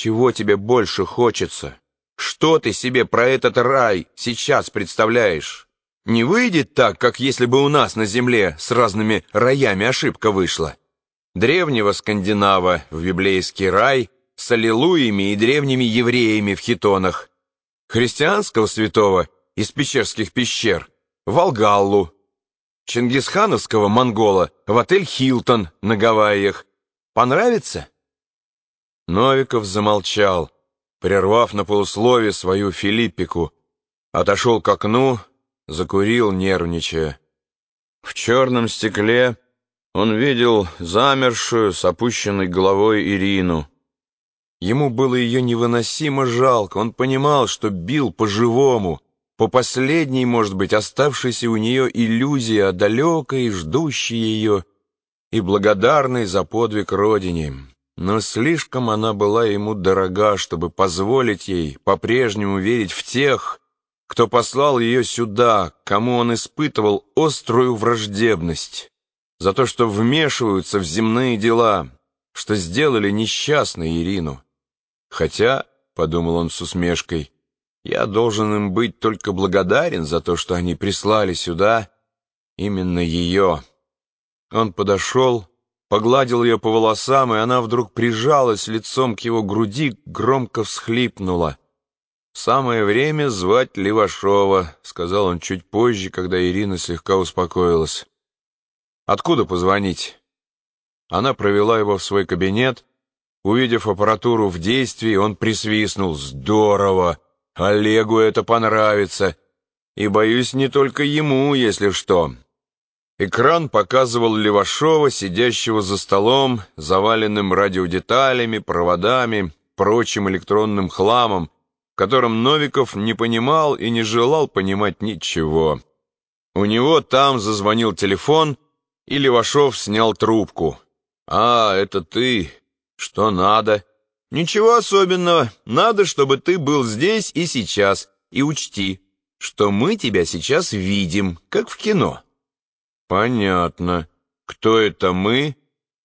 Чего тебе больше хочется? Что ты себе про этот рай сейчас представляешь? Не выйдет так, как если бы у нас на земле с разными раями ошибка вышла. Древнего скандинава в библейский рай с аллилуями и древними евреями в хитонах. Христианского святого из пещерских пещер в Алгаллу. Чингисхановского монгола в отель «Хилтон» на Гавайях. Понравится? Новиков замолчал, прервав на полуслове свою Филиппику, отошел к окну, закурил, нервничая. В черном стекле он видел замершую с опущенной головой Ирину. Ему было ее невыносимо жалко, он понимал, что бил по-живому, по последней, может быть, оставшейся у нее иллюзии о далекой, ждущей ее и благодарной за подвиг родине. Но слишком она была ему дорога, чтобы позволить ей по-прежнему верить в тех, кто послал ее сюда, кому он испытывал острую враждебность, за то, что вмешиваются в земные дела, что сделали несчастной Ирину. Хотя, — подумал он с усмешкой, — я должен им быть только благодарен за то, что они прислали сюда именно ее. Он подошел, погладил ее по волосам, и она вдруг прижалась лицом к его груди, громко всхлипнула. «Самое время звать Левашова», — сказал он чуть позже, когда Ирина слегка успокоилась. «Откуда позвонить?» Она провела его в свой кабинет. Увидев аппаратуру в действии, он присвистнул. «Здорово! Олегу это понравится! И, боюсь, не только ему, если что». Экран показывал Левашова, сидящего за столом, заваленным радиодеталями, проводами, прочим электронным хламом, котором Новиков не понимал и не желал понимать ничего. У него там зазвонил телефон, и Левашов снял трубку. «А, это ты? Что надо?» «Ничего особенного. Надо, чтобы ты был здесь и сейчас. И учти, что мы тебя сейчас видим, как в кино». «Понятно. Кто это мы?»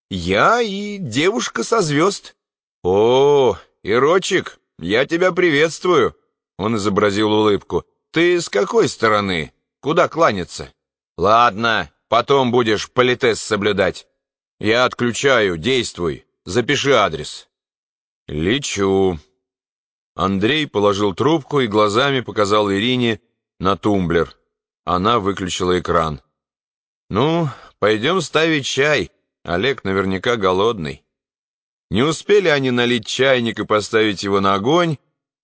«Я и девушка со звезд». «О, Ирочек, «Я тебя приветствую!» Он изобразил улыбку. «Ты с какой стороны? Куда кланяться?» «Ладно, потом будешь политес соблюдать. Я отключаю, действуй. Запиши адрес». «Лечу». Андрей положил трубку и глазами показал Ирине на тумблер. Она выключила экран. «Ну, пойдем ставить чай. Олег наверняка голодный». Не успели они налить чайник и поставить его на огонь,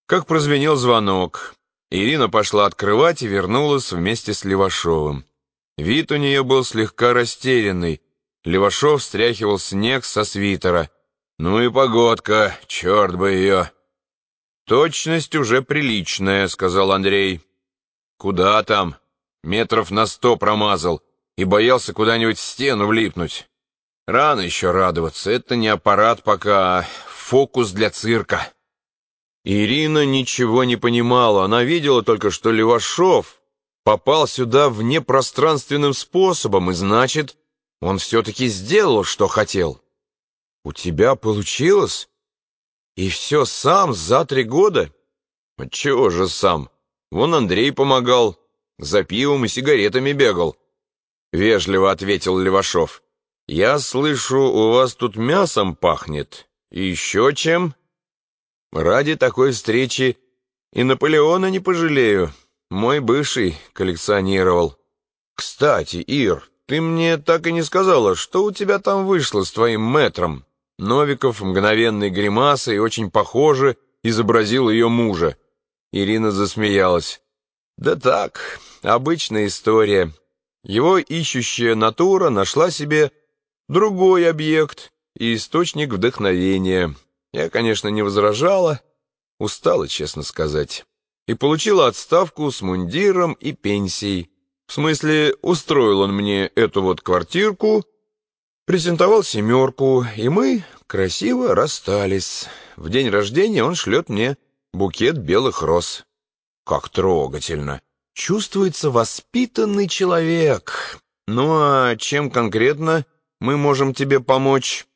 как прозвенел звонок. Ирина пошла открывать и вернулась вместе с Левашовым. Вид у нее был слегка растерянный. Левашов стряхивал снег со свитера. «Ну и погодка, черт бы ее!» «Точность уже приличная», — сказал Андрей. «Куда там? Метров на сто промазал и боялся куда-нибудь в стену влипнуть». Рано еще радоваться, это не аппарат пока, а фокус для цирка. Ирина ничего не понимала, она видела только, что Левашов попал сюда внепространственным способом, и значит, он все-таки сделал, что хотел. У тебя получилось? И все сам за три года? Чего же сам? Вон Андрей помогал, за пивом и сигаретами бегал. Вежливо ответил Левашов. «Я слышу, у вас тут мясом пахнет. Еще чем? Ради такой встречи и Наполеона не пожалею. Мой бывший коллекционировал. Кстати, Ир, ты мне так и не сказала, что у тебя там вышло с твоим мэтром?» Новиков мгновенной гримасой очень похоже изобразил ее мужа. Ирина засмеялась. «Да так, обычная история. Его ищущая натура нашла себе другой объект и источник вдохновения. Я, конечно, не возражала, устала, честно сказать, и получила отставку с мундиром и пенсией. В смысле, устроил он мне эту вот квартирку, презентовал семерку, и мы красиво расстались. В день рождения он шлет мне букет белых роз. Как трогательно. Чувствуется воспитанный человек. Ну а чем конкретно мы можем тебе помочь?»